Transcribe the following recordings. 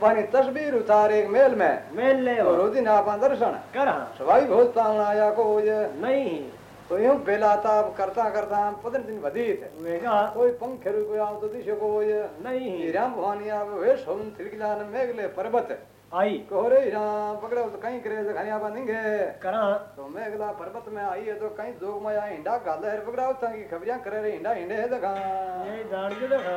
पानी तस्वीर उतारे एक मेल में। मेल ले तो रोजी ना आपा दर्शन करा सवाई बहुत पावन आया को ये नहीं। तो यूँ बेला ताप करता करता पदन दिन वधीत। वेगा कोई पंखे कोई आओ तो दिशो को ये नहीं। राम भवानी आप वे सोम थिरकिला न मेघले पर्वत। आई। कोहरे राम पकड़ो तो कहीं करे तो खनिया बा निंगे करा तो मेघला पर्वत में आई है तो कहीं जोग में आई हिंडा गाले हर पकड़ाओ ताकि खबरियाँ करे रे हिंडा हिंडे है देखा ये जान के देखा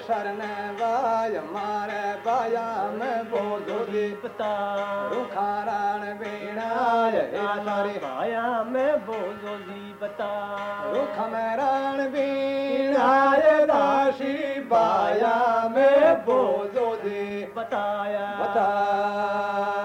शरण वाय मारे बाया में बोधो दीपता रुखाराण बीणाय सारी पाया मैं बोलो दीपता रुख राण बीणाय दासी बाया में बोधो दे बताया बता।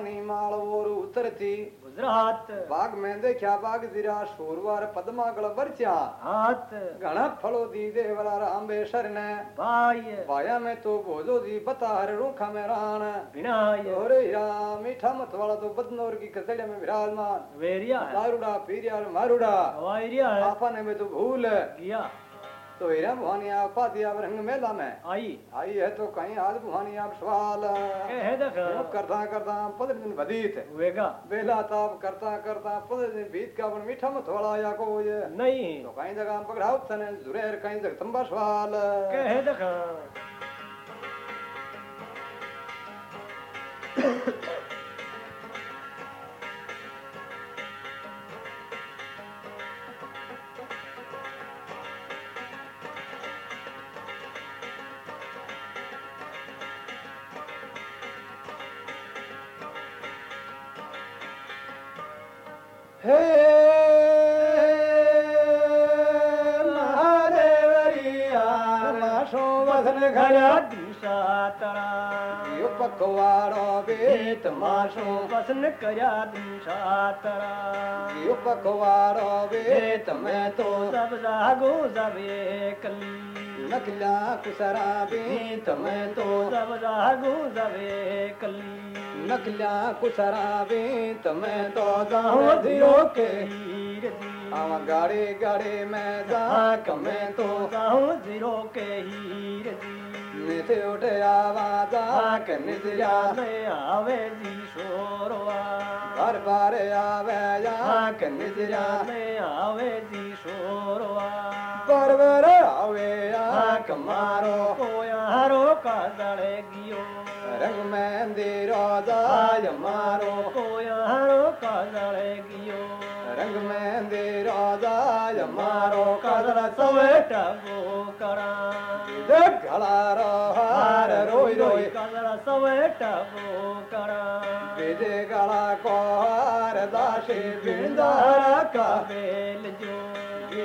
भवानी माल और उतरती गुजरात बाग में देखा बाग दिरा शोरवार पद्मा गल बरचा हाथ घना फलो दी देवला रामबे शरण बाय बाया में तो बोझो दी बता हर रूखा में विनाय और राम मीठा मत वाला तो बदनौर की कचड़े में विराजमान वेरिया दारूड़ा पीरिया मारूड़ा हवाईरिया आपा ने में तो हीरा भवानी आप पाती आप रंग मेला में। आई। आई है तो कहीं आज भवानी आप सवाल है करता करता पंद्रह दिन बदीत। वेगा। बेला ताप करता करता पंद्रह दिन बीत का अपन मीठा मत वाला या को ये नहीं। तो कहीं जगह पकड़ाओ तने जुरेर कहीं जगह तंबा सवाल। के है देखा। पकवाड़ो बेत मासो वसन कया दिशा तरा यो पकवाड़ो बेत मैं तो सब जागो जबे कली नकला कुसरा बेत मैं तो सब जागो नकला कुसरा बेत मैं तो गाँव दियो के के। हीर आवा गाड़ी गाड़ी में जा मैं तो गाँव दियो के हीर। दी नित उठ आवाजा के नितिया में आवे जी शोरवा बार बार आवे या के नितिया में आवे जी शोरवा बार आवे या के मारो। कोयारो का कोयारो का दड़े गियो। रंग महंदी रा मारो हारो कदरियो रंग महंदी राजा मारो कज़र सभो कराद कला रो रो कज़र सभो करा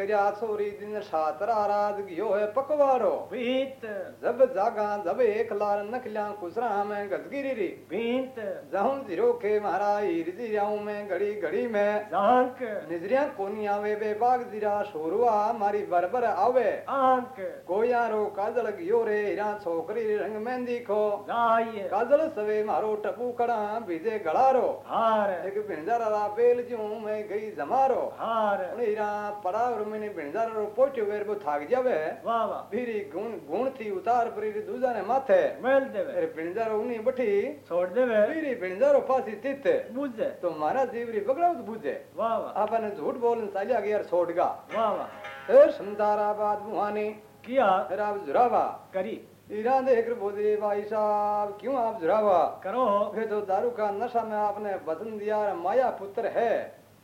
कर्या सोरी दिन रात गयो है पकवारो। भीत जब जागा जब एक लाल नकलिया कुसरा में गजगिरी री। भीत जाऊँ ज़ीरो के मारा हीर जिराऊं में घड़ी घड़ी में। जांक। निजरिया कोनी आवे बे बाग जीरा शोरुआ मारी बरबर आवे। आंक। कोया रो काजल गयो रे हीरा छोकरी रंग मेहंदी खो। काजल सवे मारो टपू कड़ा बीजे गड़ारो। हार। एक भिंजारा रा बेल जूं मैं गई जमारो। हार। हीरा पड़ा मैंने भिंजारा रो पोट्यो वेर वो थाक जावे वाह वाह भीरी गुण गुण थी उतार परी रे दूजा ने माथे मेल देवे अरे भिंजारो उनी बठी छोड़ देवे भीरी भिंजारो पासी तित बुझे तो मारा जीवरी बगड़ाउत बुझे वाह वाह आपने झूठ बोलन सालिया के यार छोड़गा वाह वाह ए समदाराबाद मुहानी किया राव जुरावा करी ईरान देख बोले भाई साहब क्यों आप जुरावा करो वे तो दारू का नशा में आपने वचन दिया माया पुत्र है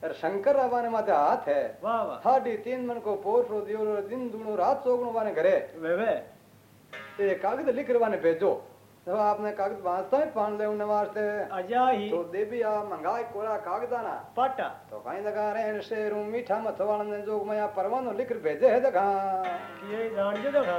ने है। वाह वाह। साढ़े तीन मन को पोर रो दियो और दिन दूनो रात चौगणो वाने घरे। वे वे। ये कागज़ लिख रवाने भेजो। तो आपने कागज़ वास्ता ही पान ले वास्ते अजाही तो देवी आ मंगाए कोरा कागदाना पाटा। तो कहीं लगा रहे शेर मीठा मथवाण ने जोग मया परवानो लिख भेजे है दखा किए जान जो दगा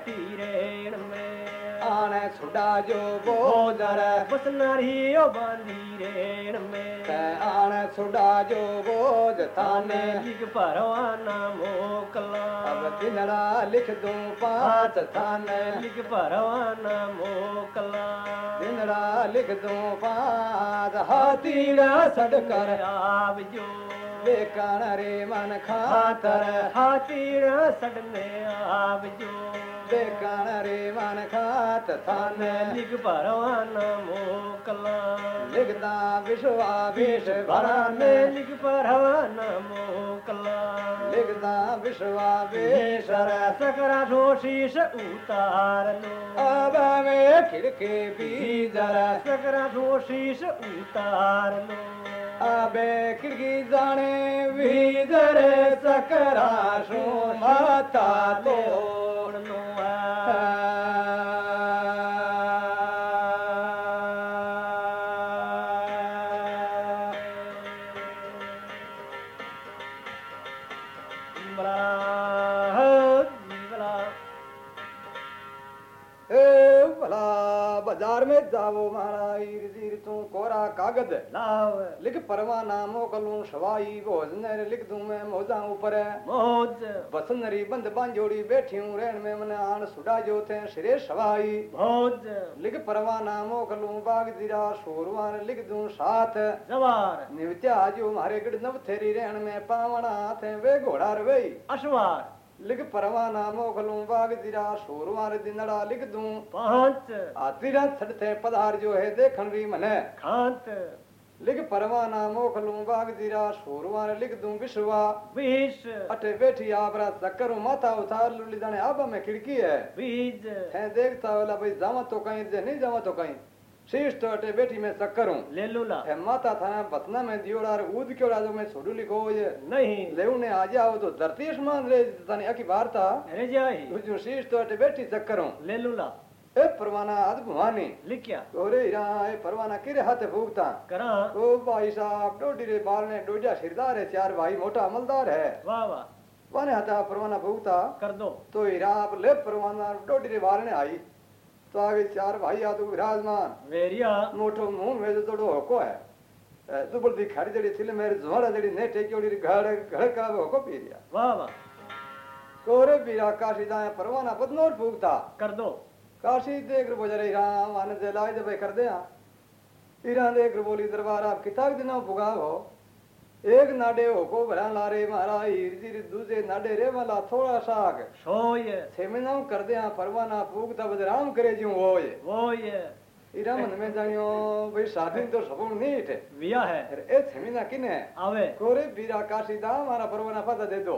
रेण में जो बोदर बांधी रेण में। जो थाने लिख परवाना मोकला। अब दिनड़ा लिख दूं पांच थाने लिख परवाना मोकला। दिनड़ा लिख दूं पांच हाथीड़ा सड़कर आवजो बेकान रे मन खातर। खातर हाथीरा सड़ने आवजो बेकान रे मन खात थाने लिख परवाना मोकला लिखदा विश्वावेश भराने लिख परवाना मोकला लिखदा विश्वावेश सकरा शीश उतार लो अब में खिड़के भीतर सकरा शीश उतार लो अबे खिड़की जाने भीतर सकराशो माता तो बाज़ार में ईर जीर कोरा कागज़ लाव लिख परवाना मोकलूं सवाई भोजन लिख दूँ मैं मौजा ऊपर मौज। बसन री बंद बांजोड़ी बैठी हूँ रहन में मन आन सुडा जो थे सिरे सवाई मौज। लिख परवाना मोकलूं बाग दिरा शोरवान लिख दूँ साथ। जवार। निवत्या जो मारे गढ़ नव थेरी रहन में पावना थे वे घोड़ा रवई अश्वार। लिख परवाना मोकलूं बाग दिरा शोरवान दिनड़ा लिख दूँ। पाँच आतिरा छड़ते पधार जो है देखन री मने। खांत। लिख परवाना मोकलूं बाग दिरा शोरवान लिख दूँ विश्वा। बीस अटे बैठी आपरा चक्कर माथा उतार लुली जाने आबा में खिड़की है। बीज। है देखता वाला भाई जावा तो कहीं जे नहीं जावा तो कहीं तो अटे बैठी मैं चक्कर हूँ ले लूला। माता थाना बतना में दियोड़ा और ऊद क्योड़ा जो मैं छोड़ू लिखो ये। नहीं। लेऊ ने आ जाओ तो धरती आसमान रे तने अकी वार्ता। रे जाई तुझो शीश तो अटे बैठी चक्कर हूँ ले लूला। ए परवाना अद भवानी। लिखिया। ओरे हीरा ए परवाना किरे हाथे फूकता। करा। ओ भाई साहब डोडी रे बाल ने डोजा सिरदार है चार भाई मोटा अमलदार है। वाह वाह। वाने हाथा परवाना फूकता। कर दो। तो हीरा आप ले परवाना डोडी रे बाल ने आई। तो आगे चार भाई आ तो विराजमान मोटो मुँह में तो होको है। दुबल दिखाड़ी जड़ी थिले मेरे झोड़ा जड़ी ने टेकी ओड़ी घर घर का होको पीरिया वाह वाह। कोरे पीरा काशी दाए परवाना बदनोर फूकता। कर दो। काशी देख रो बजरे राम आने दे लाए दे कर दे हाँ ईरान देख रो बोली दरबार आप किताब दिना भुगाव हो। एक नाडे हो को भरा लारे मारा हीर जी दूसरे नाडे रे वाला थोड़ा साग। सोय सेमिना कर दे परवाना पूगता बदराम करे जी वो ये वोय ईरा मन में जानियो भाई शादी तो सबून नहीं थे विया है। ए सेमिना किने? आवे। कोरे बीरा काशी दा हमारा परवाना पता दे दो।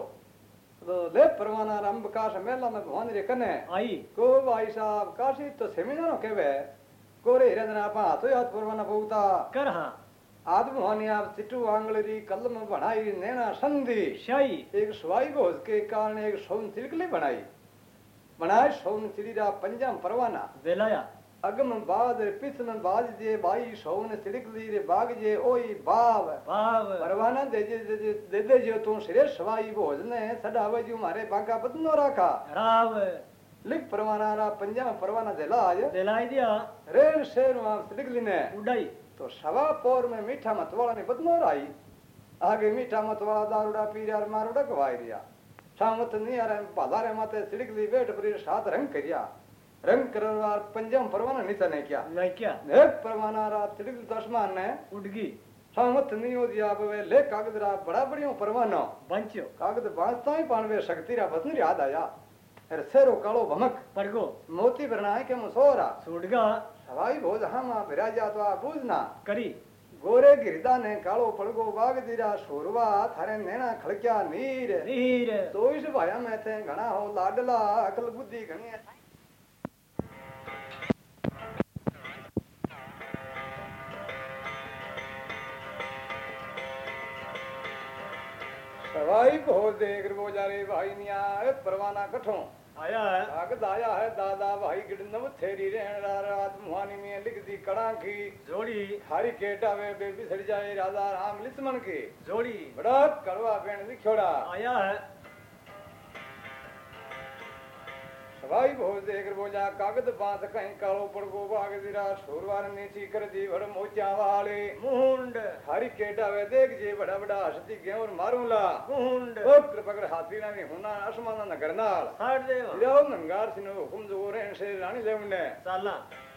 तो ले परवाना रंब काश मेला में भवन रे कने। आई। को भाई साहब काशी तो सेमिना नो केवे? कोरे हिरंदना आपा हाथों हाथ परवाना पूगता कर हाँ। आदम होनी आप चिट्टू आंगलरी कलम बनाई नैना संधि शाही एक सवाई भोज के कारण एक सोन तिलकली बनाई बनाए सोन चिड़ीरा पंजाम परवाना वेलाया अगम बाद पिछन बाज जे बाई सोन तिलकली रे बाग जे ओई बाव भाव परवाना दे जे दे जे- दे दे जो तू सिरे सवाई भोज ने सदावे जो मारे बागा बदनो राखा राव लिख परवाना रा पंजाम परवाना देला आज दिलाई दिया रेल शेर आप तिलकली ने उड़ाई तो सवा पोर में मीठा मतवाला ने बदनोर आई आगे मीठा मतवाला दारूडा पी यार मारूडा गवाई रिया शामत नहीं आ रहे भाला रे माते सिड़क ली बैठ पर सात रंग करिया। रंग करवार पंजम परवाना नीचा ने किया। मैं क्या। नेक परवाना रा सिड़क ली ने। उड़गी। शामत नहीं हो दिया वे ले कागज़ रा बड़ा बढ़िया परवाना। बंचो कागज़ बांचता ही पाणवे शक्ति रा बदन याद आया। अरे सेरो कालो भमक। पड़गो मोती भरना है के मुसोरा। सुड़गा। सवाई भोज हम विराजा तो बूझना करी। गोरे गिरदा ने कालो पड़गो बाग दीरा शोरवा थारे नैना खड़क्या नीर। नीर। तो इस भाया में थे घना हो लाडला अकल बुद्धि घनी सवाई बहुत देख आया है। आया है दादा भाई गिड़नव थेरी रहन रात मुहानी में लिख दी कड़ा की। जोड़ी। हरी केटा वे बेबी सड़ जाए राजा राम लिस्मन के। जोड़ी। बड़ा कड़वा पेण लिखोड़ा। आया है। सवाई भोज देख बोजा कागज़ बात कहीं कालो पड़गो बाग दिरा शोरवार नीची कर दी भड़ मोचा वाले मुंड हारी केटा वे देख जे बड़ा बड़ा हसती गेवर मारूला मुंड ओ कृपकर हाथी रानी हुना आसमान न करनाल साठ देवा जाओ नंगार सिनो हुकुम जो रे से रानी लेवने साला जाओ रे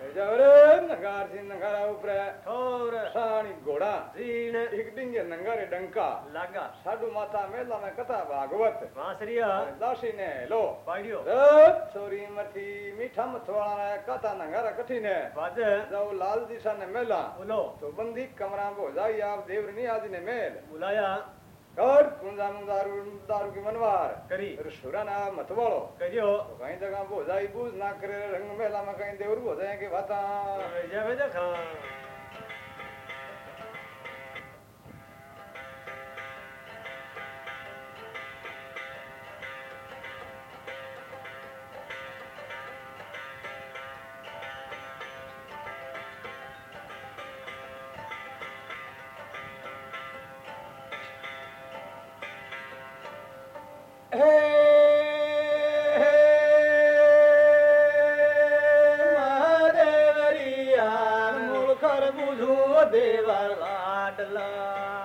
नंगार सिन नंगारा ऊपर ठोर सानी घोड़ा। जीण एक डिंगे नंगारे डंका। लागा। साडू माता मेला में कथा भागवत। बांसरिया। दासी ने लो। पाड़ियो। छोरी मथी मीठा मथवाड़ा कथा नंगारा कठी ने बाज जाओ लाल दिशा ने मेला। बोलो। तो बंदी कमरा को जाई आप देवरनी आज ने मेल। बुलाया। कर कुंजा दारू दारू की मनवार। करी। रसुरा ना मत बोलो। करियो तो कहीं जगह बोझाई बूझ ना करे रंग मेला में कहीं देवर हो जाएँगे मुलर बुज़ो देवर वाटला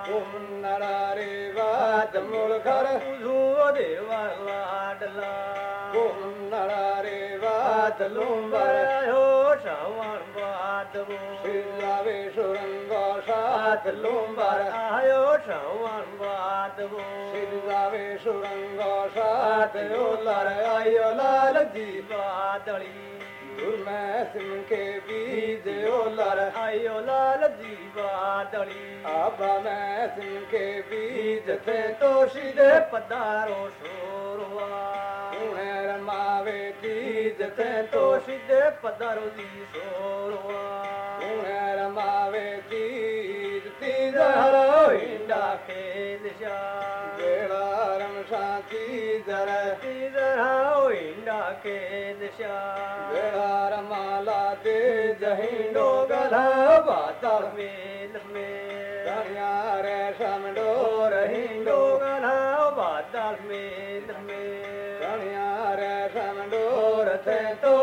गुम न रे वात मुलर बुज़ो देवर वाटला गुम ने वात लोम बर आयो सवर लोलर आयो लाल जी दूर में बीज ओलर आयो जी बादली आबा में सिम के बीज थे तो सीधे पधारो शोरवा उन्हें रमावे तीज थे तो तो सीधे पधारो दी शोरवा उन्हें रमावे तीज हरो हरो खेल बेड़ा रमसा तीज रे इधर आओ हिंडा खेल बेड़ा रमाला तेज हिंडो गला मेल में धनिया रे समडोर हिंडो गला बादल मेल में। धनिया रे तो तो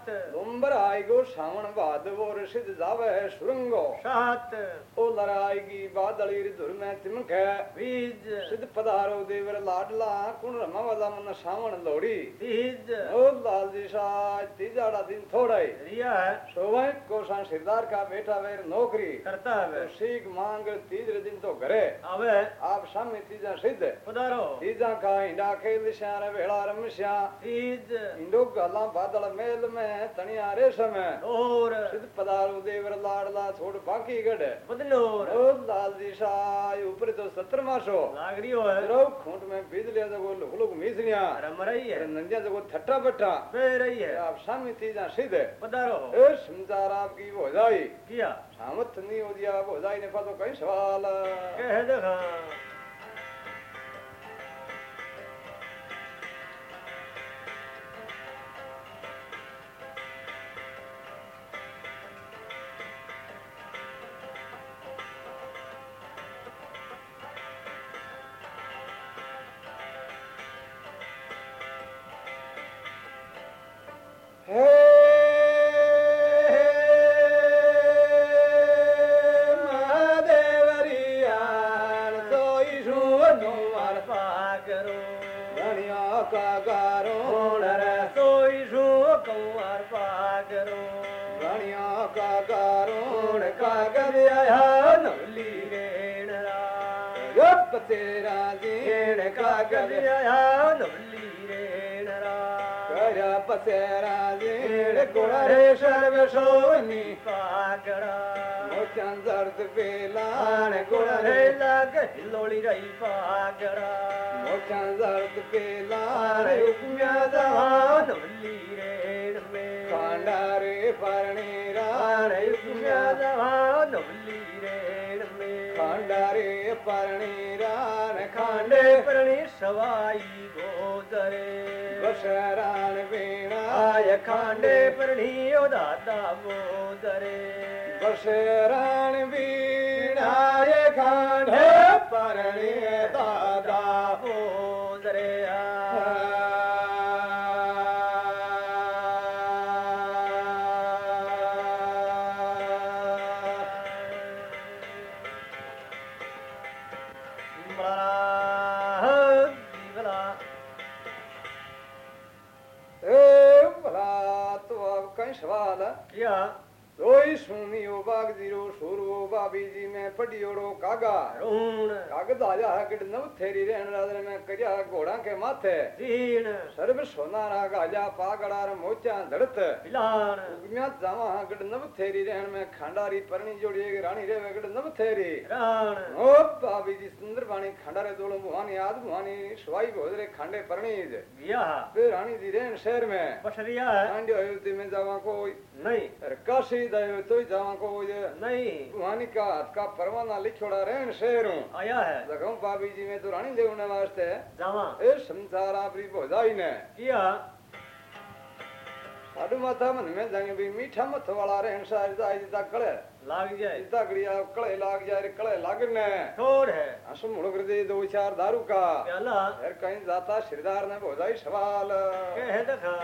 सात दुम्बर आएगो श्रावण भादवो ऋषिद जावे सुरंगो सात ओ लड़ाएगी बादली धुर में तिमक है बीज। सिद्ध पधारो देवर लाडला कुण रमा वाला मन श्रावण लोड़ी। बीज। ओ लाल जी साज तीजाड़ा दिन थोड़ा। ही रिया। शोभा को सा सिरदार का बेटा वेर नौकरी। करता है वे। तो सीख मांग तीजरे दिन तो घरे। आवे। आप सामने तीजा सिद्ध। पधारो। तीजा का हिंडा खेल श्यार भेड़ा रमश्या तीज। इंडो गला बादल मेल में। है तनिया है और सिद्ध पदारो देवर लाडला छोड़ बाकी गढ़। बदलो और लाल दिशाय ऊपर तो सत्र मासो लागरी हो रो खूंट में बीज लिया तो जगो लोग लोग मिसनिया। रमरई है। नंदिया जगो ठट्टा बट्टा। बे रही है। तो आप सामने थी जा सिद्ध पधारो। ए समझार आपकी वो जाई। किया? सामत नहीं हो दिया वो जाई ने पास कई सवाल। कह देखा हाँ। खांडे परणी दादा वो तरे बसर बि खांडे खांड परणीअ दादा भाभी जी मैं पटियोड़ो कागा रोण कागज़ आया है किड नव थेरी रहन रादर में करिया घोड़ा के माथे। सीण सर्व सोना रा गाजा पागड़ार मोचा धड़त। पिलान उगम्या जावा है नव थेरी रहन में खंडारी परनी जोड़ी एक रानी रे किड नव थेरी। राण। ओ भाभी जी सुंदर बाणी खंडारे दोलो भवानी आज भवानी स्वाई भोजरे खंडे परनी बिया। फिर रानी जी रहन शहर में। बसरिया है। में जावा को नहीं। काशी दायो तो जावा कोई। नहीं। का हाथ का फरमाना लिखोड़ा रहन शेर हूँ आया है। जखम बाबी जी में तो रानी देवने वास्ते ए संसार आपरी भोजाई ने। किया? साडू माता मन में जाएँगे भी मीठा मत वाला रहन शेर जाए जिता कड़े। लाग जाए। जिता कड़िया कड़े लाग जाए कड़े लागने। थोर है। असम मुड़ कर दे दो चार दारू का। प्याला। फिर कहीं जाता श्रीदार ने भोजाई सवाल। कह देखा।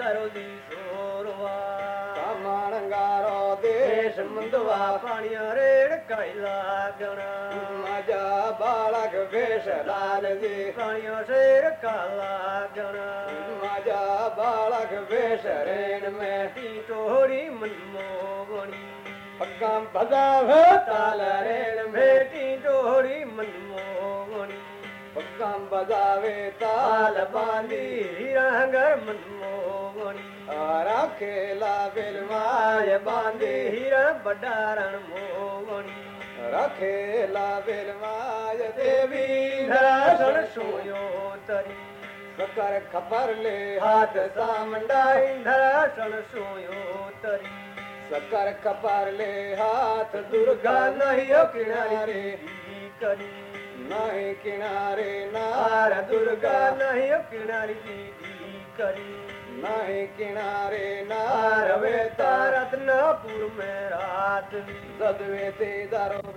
रोदी सोरवास मंदी रेण काला जनम मजा बालक भेश लाल दे खाणी शेर काला जनम मजा बालक भेस रैन में ती टोहरी मनमोनी पका बजा ताल रे में ती टोहरी मनमोग पका बजावे ताल बंदी रंग मनमो રાખેલા બેલમાય માય બાંધી બાંધી હીરા બડારણ મોગણી રાખેલા બેલમાય દેવી ધરાસણ ધરાસણ સોયો તરી સકર ખબર લે હાથ સામંડાઈ ધરાસણ સોયો તરી સકર ખબર લે હાથ દુર્ગા દુર્ગા નહીં નહીં કિનારે કિનારી કરી નહીં કિનારે આર નાર દુર્ગા દુર્ગા નહીં કિનારી દીદી करी। नहीं किनारे ना रवे रत्नापुर में रात सदवे ते दरो।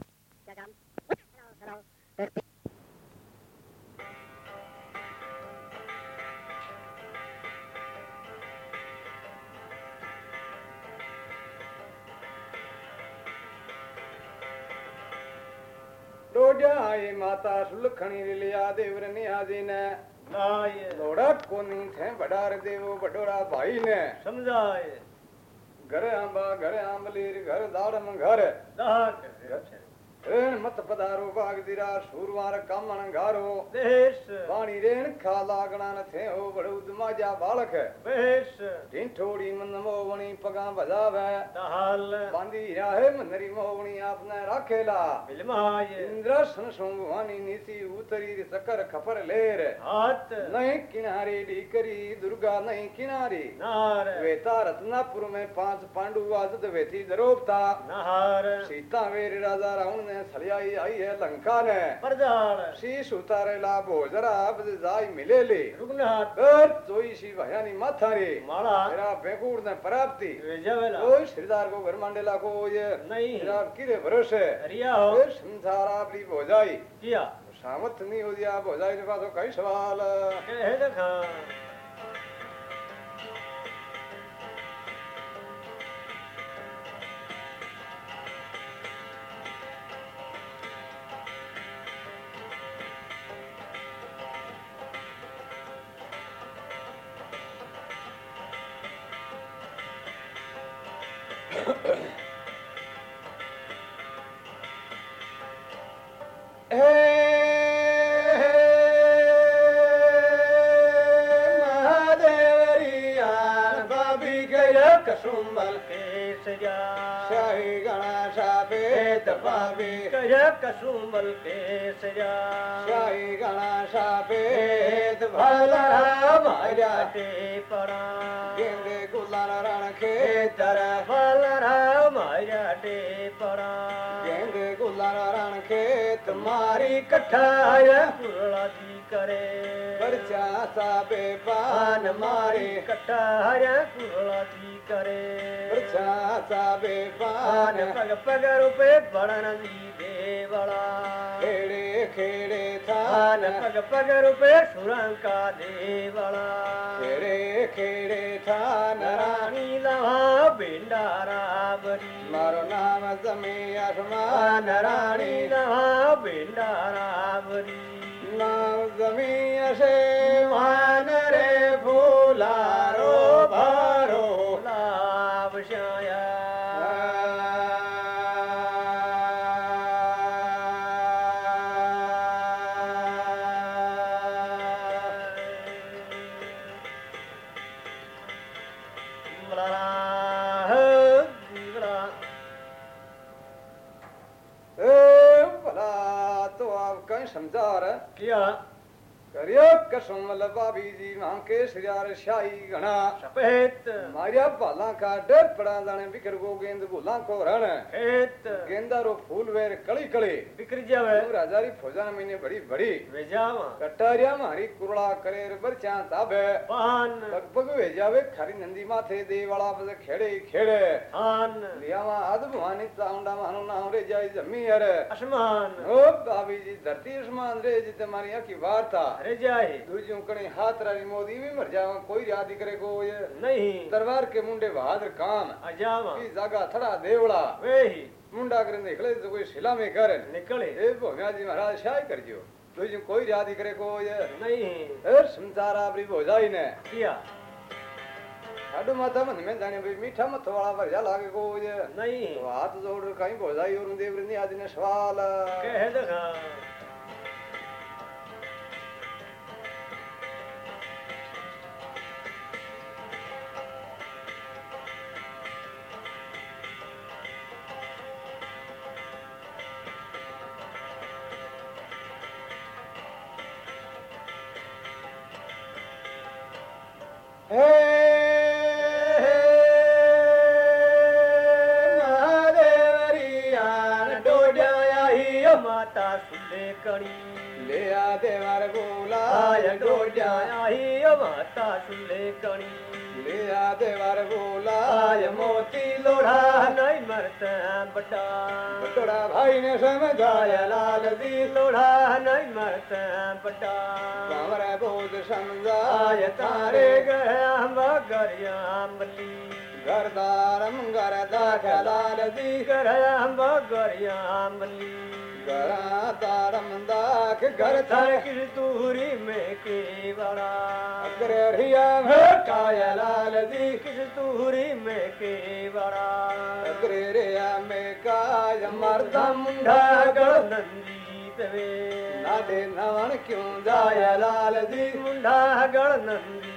डोजा आए माता सुलखणी लिया देवर निहाजी ने लोड़ा कोनी थे बड़ा रे देवो बडोरा भाई ने। समझाए। घर आंबा घर आंबलीर घर दाड़म घर रेण मत पधारो भाग दिरा सूरवार काम अंगारो बेश वाणी रेण खा लागना न थे हो बड़ो उदमा जा बालक है बेश दिन थोड़ी मन मोवणी पगा भजावे दहाल बांधी राहे मनरी मोवणी आपने राखेला बिलमाय इंद्र सन सोमवानी नीति उतरी सकर खपर लेर हाथ नहीं किनारे डी करी दुर्गा नहीं किनारे नार वेता रत्नापुर में पाँच पांडु आजद वेती दरोपता नहार सीता वेर राजा रावण ने सरियाई आई है लंका ने। प्रधान। शीश उतारेला भोजरा जाई मिलेली रुगनाथ जोई सी भयानी माथारी माला। मेरा बेकूर ने प्राप्ति। ओ श्रीदार को घर मांडेला को ये। नहीं। किरे भरोसे। संसार आपरी भोजाई। किया? सामर्थ नहीं हो दिया भोजाई ने पास कई सवाल। कह देखा। कठाय। हया थी करे परचा सा पे पान मारे। कठाय हया पूरा थी करे पान पग पग रुपे बड़न बरेवला देवड़ा खेड़े थान पग पग रुपे पे सुरा देवड़ा खेड़े खेड़े थान रानी नंढा रा बेला रावरी नाम गमी असे Je suis malade, ma vie. गणा के सिरार शाही गणा सफ़ेद मारिया भाला का डर पड़ा जाने बिखर गो गेंद भूला को रण खेत। गेंदा रो फूल वेर कड़ी कड़ी बिखर जावे। राजारी फौजा महीने बड़ी बड़ी। भेजावा कटारिया मारी कुरला करे बरचा ताबे। पान लगभग भेजावे खरी नंदी माथे दे वाला बस खेड़े खेड़े। आन लियावा आद भवानी चाउंडा मानो नाम रे जाई जमी अरे आसमान ओ बाबी जी धरती आसमान रे जी तुम्हारी की वार्ता रे जाई दूजों कने हाथ मोदी भी मर जाओ कोई याद करे को ये। नहीं। दरबार के मुंडे बहादुर कान की जागा थड़ा देवड़ा। वही। मुंडा करे निकले तो कोई शिला में कर निकले। जी महाराज शाय कर जियो तो कोई याद करे को ये। नहीं। ए समझारा भी भोजाई ने। किया? साडू माता मन में जाने भाई मीठा मत वाला पर जा लागे को ये। नहीं। तो हाथ जोड़ कहीं भोजाई और देवरी ने आदि ने सवाल। कह देखा बड़ा बड़ा भाई ने समझाया लाल दी थोड़ा नहीं मत बड़ा कमरे बोध समझाया तारे गया गरिया मली गरदारम गरदा लाल दी गरिया गरिया मली रमदाख घर था कृष् तूरीके वड़ा ग्रिया काया लाल जी कृष् तूरी में के बड़ा ग्रया में काया मर्दा मुंडागर नंदी तव्ह नवन क्यू जाया लाल जी मुंढागर नंदी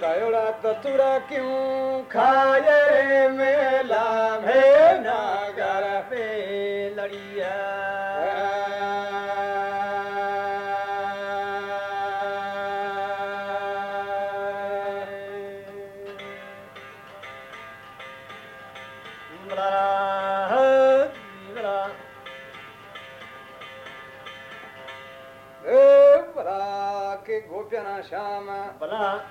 तयोड़ा ततुरा क्यों खाय मेला भे नागर पे लड़िया?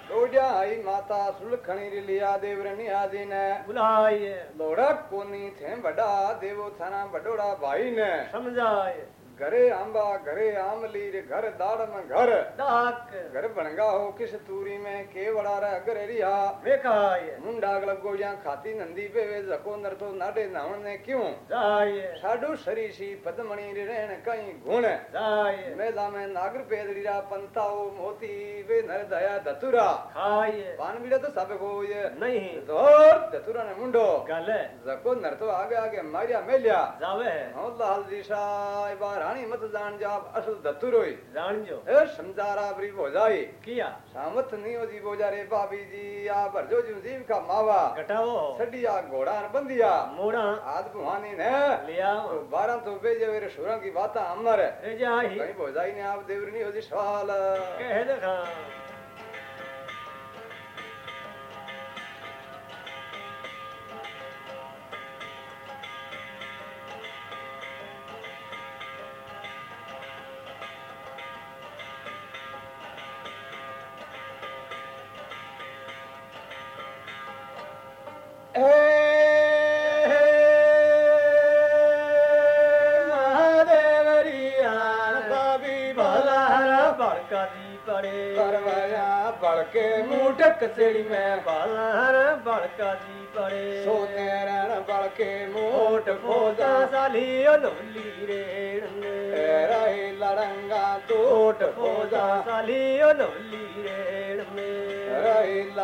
દોડ્યા માતા સુલખણી લિયા દેવરણી આદિને બોલાય દોડા કોની છે વડા દેવો થાના વડોડા ભાઈ ને સમજાય घरे आंबा घरे आमली रे घर दाड़ में घर घर बनगा हो किस तूरी में के बड़ा रे अगर रिहा। मुंडा गलब को या खाती नंदी पे वे जको नर तो नाडे नावन ने क्यों साडू सरी सी पद्मणी रे रहन कहीं गुण। मेला में नागर पेदरी रा पंता ओ मोती वे नर दया दतुरा। पान बीड़ा तो सबको ये नहीं। ज़ोर दतुरा ने मुंडो। गले जको नर तो आगे आगे मारिया मेलिया। जावे हौला हल्दी सा बार રાણી મત જાણ જાપ અસલ ધતુરોય જાણજો એ સમજારા વરી ભોજાઈ કિયા સામત નિયો જી બોજારે ભાભીજી આ ભરજો જીવ જીવ કા માવા ઘટાવો સડિયા ઘોડા ને બંધિયા મોડા આજ ભવાની ને લિયા તો બારા તો બેજે વેરે સુરા કી વાતા અમારે એ જા હી ભોજાઈ ને આપ દેવરની હોજી સવાલ કહે દેખા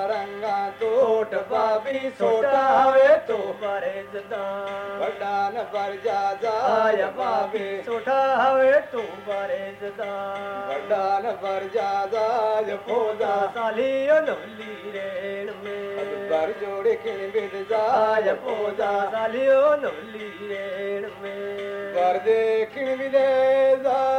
रंगा बाबी छो तरे जा जाय बाबी सोटा हवे तो पर जो डान पर जा साली सालियो रेण में घर बिद जाय फोदा साली नव रेण में घर जाय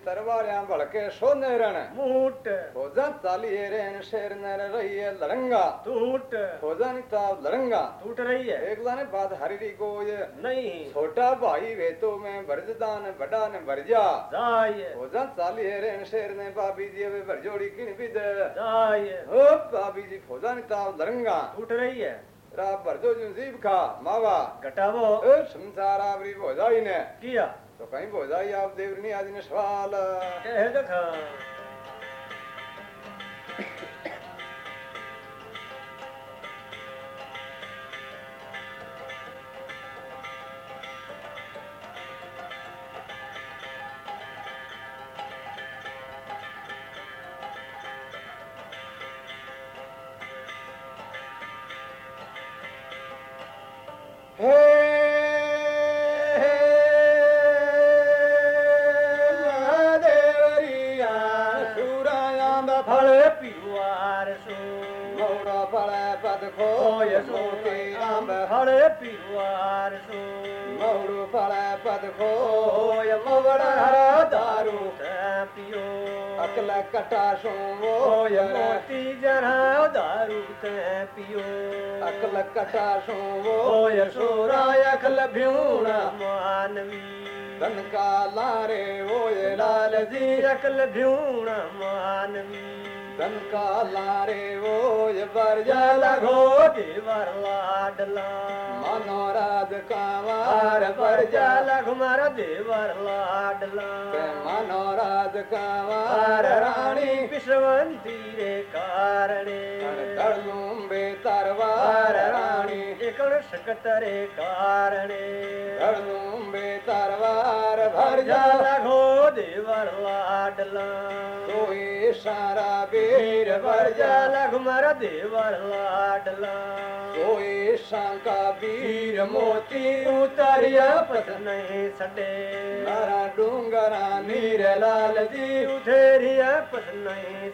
तरवारियाँ भड़के सोने रण मूट भोजन चालिए रेन शेर नर रही है लड़ंगा टूट भोजन ताब लड़ंगा टूट रही है एक लाने बात हरी को ये नहीं छोटा भाई वे तो मैं भरजदान बड़ा ने भरजा जाए भोजन चालिए रेन शेर ने बाबी जी वे भरजोड़ी किन भी दे जाए ओ बाबी जी भोजन ताब लड़ंगा टूट रही है रा भरजो जीव खा मावा घटावो संसार आवरी भोजाई ने किया तो कहीं भोजाई आप देवरनी आदि ने सवाल कह देखा सुराया फल पिवार सो मौड़ा फड़े पद खो ओय मोती आंब फल पिवार सो मौड़ू फड़े पद खो ओय मवड़ा मवड़ा दारू दारू पियो अकल कटा सो ओय मोती जरा दारू धन का लारे ओए लाल जी। अकल भ्यूण मानवी धन का लारे ओए बर जा लगो लगो देवर लाडला। मनोराज कावार बर जा लगो मारा देवर लाडला। मनोराज कावार रानी विश्वंती रे कारणे। तड़लूम बे तरवार रानी एकड़ सकतरे कारणे। तड़लूम बे तरवार भर जा। लगो देवर लाडला सोई सारा वीर भर जा। लगो मारा देवर लाडला सोई शंका वीर मोती उतरिया पत नहीं सडे नारा डूंगरा नीर लाल जी। उठेरिया पत नहीं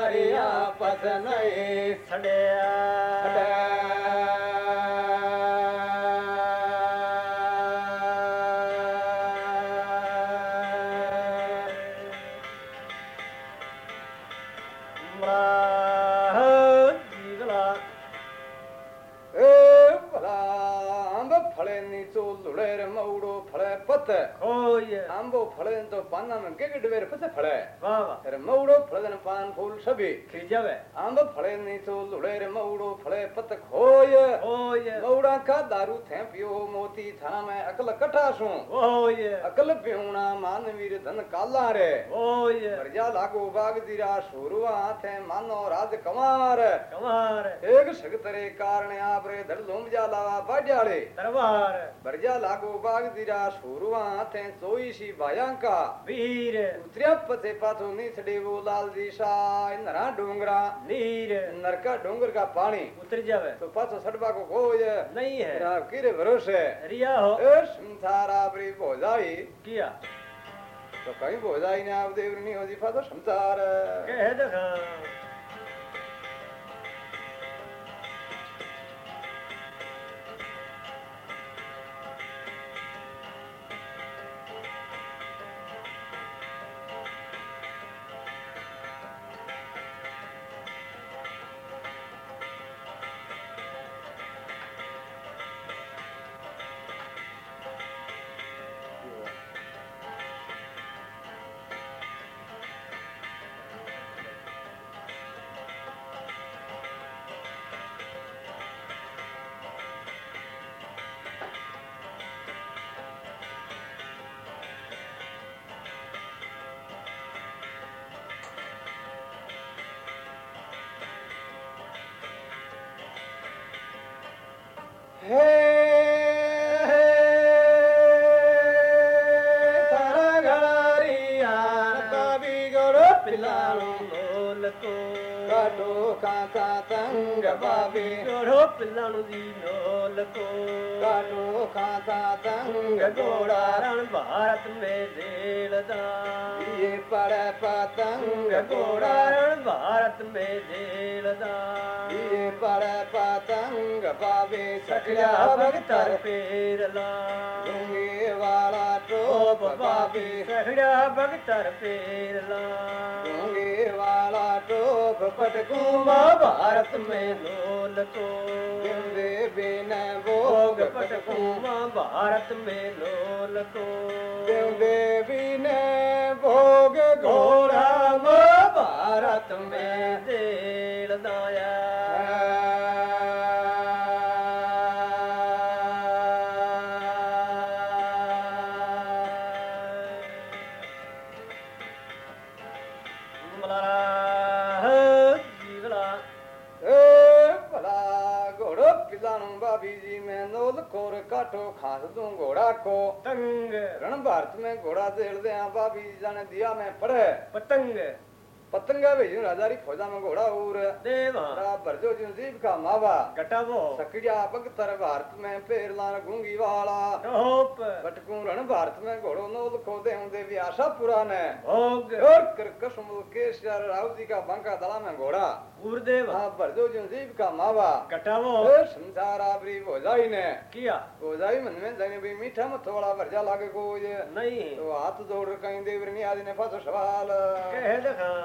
सडे नरा बाखरा नीर पानी ओ तरिया पत नहीं सड़या जीवला खोय आंबो फळे तो पाना में के डवेर पत फळे वाह वाह अरे मौड़ो फळदन पान फूल सभी। खिजवे आंब फळे नीचो लुड़ेर मौड़ो फळे पत खोय खोय मौड़ा का दारू थे पियो मोती थाना में अकल कटा सू। खोय अकल पियूना मानवीर धन काला रे। खोय प्रजा लागो बाग दिरा शुरुआ थे मानो राज कमार कमार एक सगतरे कारण आप रे धड़ लूम जा लावा बाड्याले तरवार बरजा लागो बाग दिरा शुरुआ थे सोई सी बाया का वीर। उतरिया पते पाथो नीसड़े वो लाल दिशा नरा डोंगरा। नीर। नरका डोंगर का पानी उतर जावे। तो पाथो सड़बा को कोय नहीं है। राव किरे भरोसे। रिया हो। ए संसार भोजाई। किया? तो कहीं भोजाई ने आप देवरनी हो दिफा तो संसार। कह देखा भारत में जेलदा ये पड़े पतंग घोड़ा घोड़ा रण भारत पड़े पतंग पावे सखिया भगतर पेरला। गूँगे वाला टोप पावे सखिया भगतर पेरला। गूँगे वाला टोप पटकू भारत में लोल को। बिंदे बिन भोग भोग पटकू पटकू भारत में लोल को। बिंदे बिन भोग घोड़ा भारत में देल दाया। में घोड़ा देड़ दे भाभी जी जाने दिया मैं पढ़े पतंग पतंगा भेजू राजारी फौजा में घोड़ा उर देवा बराबर जो जीव जीव का मावा गटावो सकड़िया बगतर भारत में पेर लान गूँगी वाला टोप बटकू रण भारत में घोड़ो नोल को दे देवी आशा पुराने भोग और कर कसम केसर राव जी का बांका दला में घोड़ा गुरुदेव। हाँ बरदो जीव का मावा। कटावो। और संसार आबरी भोजाई ने। किया? भोजाई मन में जने भी मीठा मत थोड़ा भरजा लागे को ये नहीं। तो हाथ जोड़ कहीं देवर नहीं आदि ने फसो सवाल। कह देखा।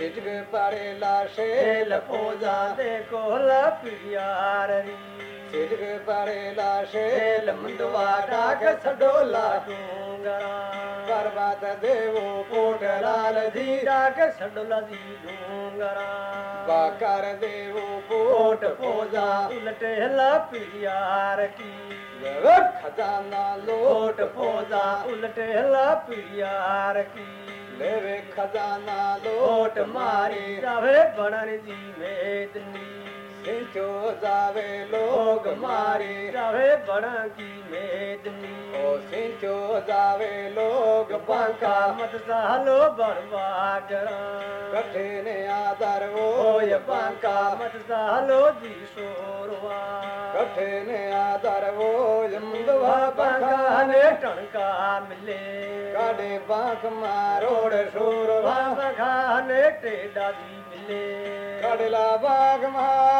सिज पढ़े ला शा पियारी सि पढ़े ला श छडोला डूंगरा। करबत देवो कोट लाल जी। छडोला जी डूंगा बकर देवो कोट पोजा। उलटे टा पियार आर की खजाना लोट पोजा। उलटे टा पियार की। लेवे खजाना लोट मारी जावे बनन जी मेदनी सिंचो जावे लोग मारी मारी जावे बड़ा की मेदनी। ओ सिंचो जावे लोग बांका। मत सालो बरवागरा कठे ने आदर वो ओय बांका। मत सालो दी सोरवा। कठे ने आदर वो यमदवा बांका। ने टणका मिले। काडे बांक मारोड़ शोरवा। बांका ने टेडा दी मिले। काडला बाग मारोड़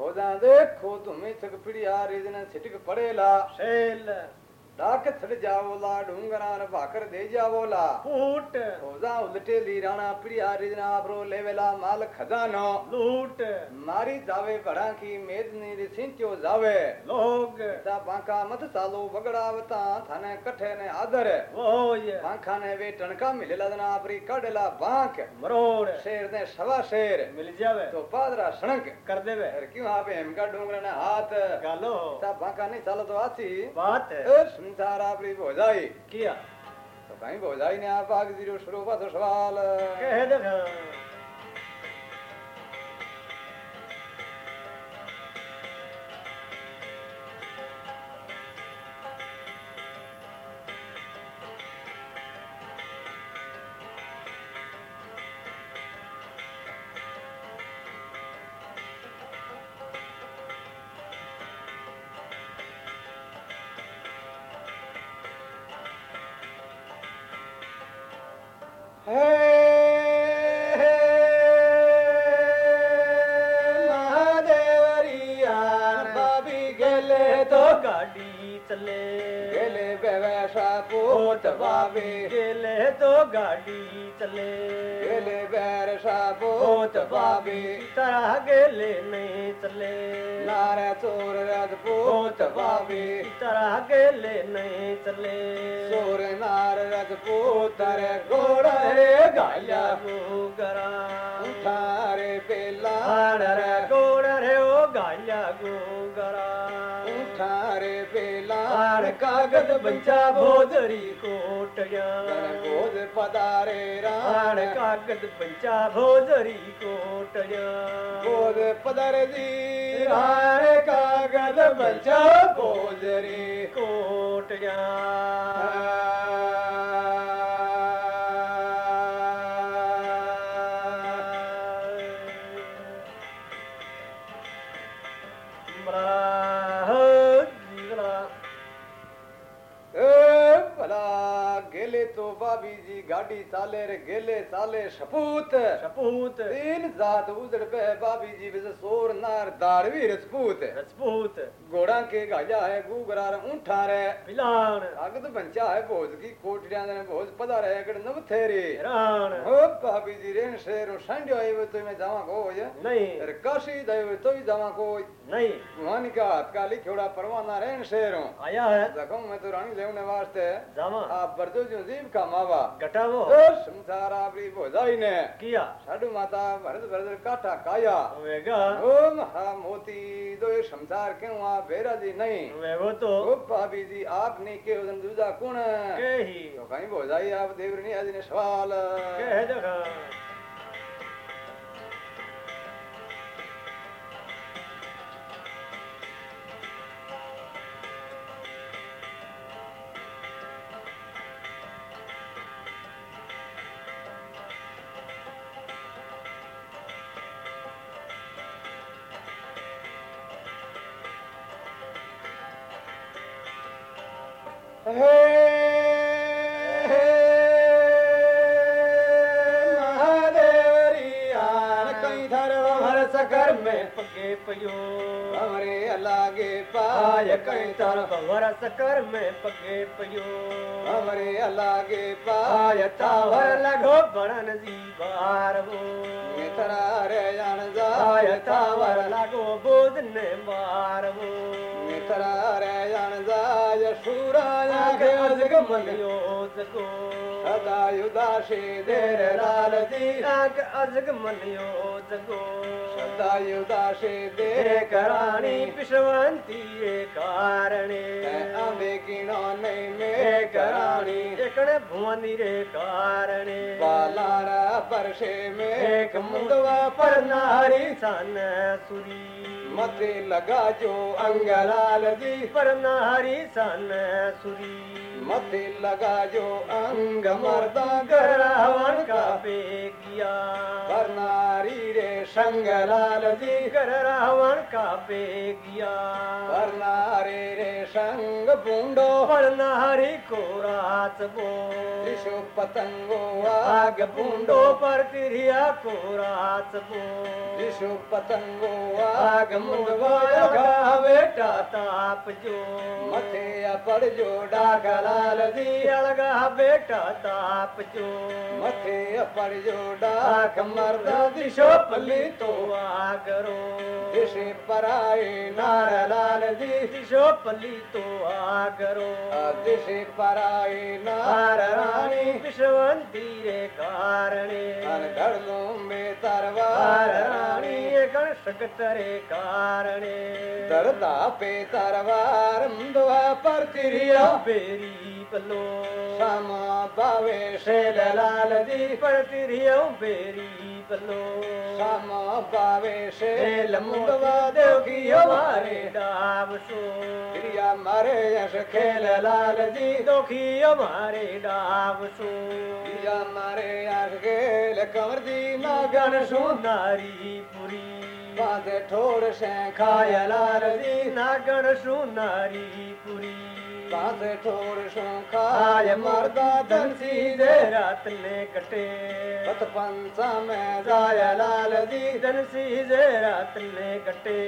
में धरे अंतर फुलेल होदा देखो तुम्हें थक पिड़िया रिजन छिटक पड़ेला शेल डाक छड़ जावोला डूंगरा न भाकर दे जावोला फूट होदा उलटे लीराना पिड़िया रिजना आपरो लेवेला माल खजानो। लूट। मारी जावे बड़ा की मेदनी रिसिंचो जावे। लोग। ता बांका मत चालो बगड़ावता थाने कठे ने आदर वोय। बांका ने वे टणका मिलेला जना आपरी कड़ेला बांक। मरोड़। शेर ने सवा शेर। मिल जावे। तो पादरा सणक कर देवे। अरे क्यों आप हमका डूंगरा ने हाथ? गालो। ता बांका नहीं चालो तो आसी। बात है। संसार आपरी भोजाई। किया? तो कहीं भोजाई ने आप आग ज़ीरो शुरू का तो सवाल। कह देखा आवे गेले तो गाड़ी चले। गेले बैर साबो होत बाबे तरह गेले में चले। नारा चोर रजपूत बाबे तरह गेले में चले। चोर नार रजपूत रे घोड़ा रे गाया गरा। उठारे पेला रे शरणागत बच्चा भोजरी कोटया भोज पदारे राण कागद बच्चा भोजरी कोटया भोज पदर दी राण कागद बच्चा भोजरी कोटया गेले साले शपूत। शपूत। तीन जात उजड़ पे बाबी जी विज सोर नार दाड़वी रजपूत रजपूत। घोड़ा के गाजा है गुगरार ऊंठा रे। पिलान अगत बंचा है भोज की कोटड़ियाँ ने भोज पदा रे अगड़ नव थेरे। रान हो बाबी जी रेन शेर ओ संडियो आई वे तो मैं जावा को होए नहीं। अर काशी दई वे तो ही जावा को नहीं। मन का हाथ काली खेड़ा परवाना रेन शेर। आया है। जखम में तो रानी लेने वास्ते। जावा। आप बरदो जो जीव का मावा। घटावो तो तारावरी भोजाई ने किया? साडू माता भरत भरत काटा काया। वेगा? ओम हा मोती दो ये संसार क्यों आ बेरा जी नहीं? वेगो तो। ओ भाभी जी आपने के उदन दूजा कौन के ही तो कहीं भोजाई आप देवरनी आज ने सवाल। के है देखा? कर में पके पियो। अमरे अलागे पाय तावर लगो बणन जी बार वो मिथरारे जान जाय तावर लगो बोध ने मार वो मिथरारे जान जाय सूरा लागे अजग मनियो सको अदा युदाशे देर लाल जी लाग अजग मनियो सको दायुदाशे देह कराणी। पिशवंती ये कारणे अवेगिणो नै मे कराणी। एकण भुवनी रे कारणे। बालार परशे मे मुंदवा पर नारी सन सुरी। मथे लगा जो अंगलाल जी। पर नारी सन सुरी। मथे लगा जो अंग मर्दा गरावन का। पे किया। पर नारी रे संगला संगलाल जी कर रावण का पे किया पर नारी रे संग बूंडो पर नारी को रात बो विश्व पतंगो आग आग बूंडो पर तिरिया को रात बो विश्व पतंगो आग आग मुंडवा मुंडवा लगा बेटा ताप जो मथे पड़ जो डागलाल जी अलगा बेटा ताप जो मथे पड़ जो आग मर्दा दिशो पली तो आगरो दिशे पराए नार लाल जी दिशो पली तो आगरो दिशे पराए नार हार रानी रानी विश्वंती रे कारणे अन घड़लों में हार तरवार रानी रानी गण सकत रे कारणे दरदा पे तरवार मुंदवा पर तिरिया बेरी पलो सामा बावे शेल लाल जी पर तिरियो बेरी पलो सामा देव की की हमारे प्रिया मारे यश खेल लाल जी दोखी हमारे सो प्रिया मारे यश खेल कंवर जी नागन गण सु सुनारी पुरी पांच ठोर से खाया लाल दी नागण सु नारी पुरी पाँच ठोर खाय मर्दा धनसी दे रात ने कटे। पत पंचा में जाया लाल दी धनसी दे रात ने कटे।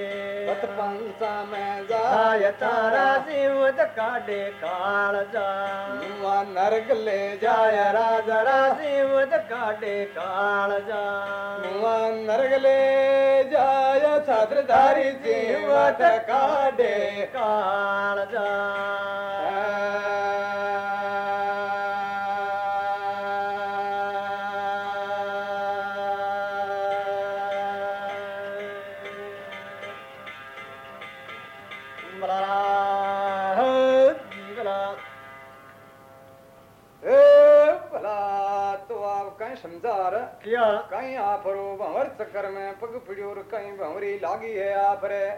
पत पंचा में जाया तारा सिमत काटे काल जा। नरक ले जाया राजा सिमत काटे काल जा। नरक ले जाया छात्रधारी जीवत काडे काल जा। कहीं क्या। कहीं आप रो भंवर चक्कर में पग पिड़ियो कहीं भंवरी लागी है आप रे।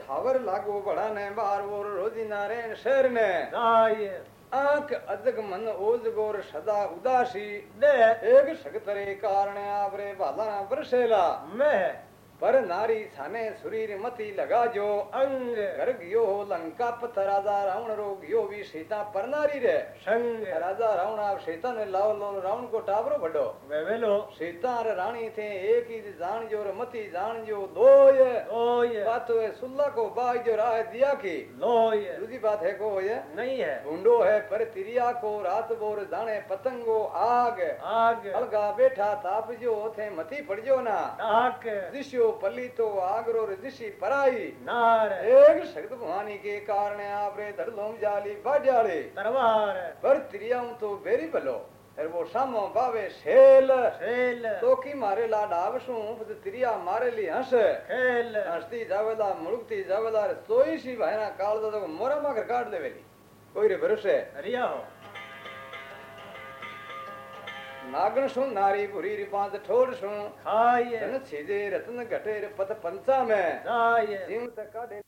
खबर लागो बड़ा ने बार वो रोजी नारे शेर ने। आँख अजग मन ओज गोर सदा उदासी। एक सकतरे कारण आप रे बाला बरसेला। मैं पर नारी छाने शरीर मती लगा जो अंग घर गयो हो लंका पथ राजा रावण रो गयो भी सीता पर नारी रे। संग। राजा रावण आप सीता ने लाओ लो रावण को टावरो बड़ो वेवेलो सीता और रानी थे एक ही जान जो और मती जान जो दोय ओए बात है सुल्ला को बाग जो राह दिया की। लोए दूसरी बात है को ये? नहीं है। ढूंढो है पर तिरिया को रात बोर जाने पतंगो आग। आग। अलगा बैठा ताप जो थे मती पड़जो ना। ताक दिशो पली तो आगरो ऋषि पराई। नार। एक शक्त भवानी के कारण आप रे धड़लोम जाली बाजाले तरवार। पर त्रियाम तो बेरी भलो और वो सामो बावे शेल। खेल तो की मारे ला डावसू तो त्रिया मारे ली हंस। खेल। हंसती जावेला मुड़कती जावेला रे सोई सी भाईना काल दो तो मोरा माकर काट देवेली। कोई रे भरोसे? रिया हो। नागन सु नारी बुरी रिपांत ठोर सुन खाए रतन घटे रे पंचा में जाए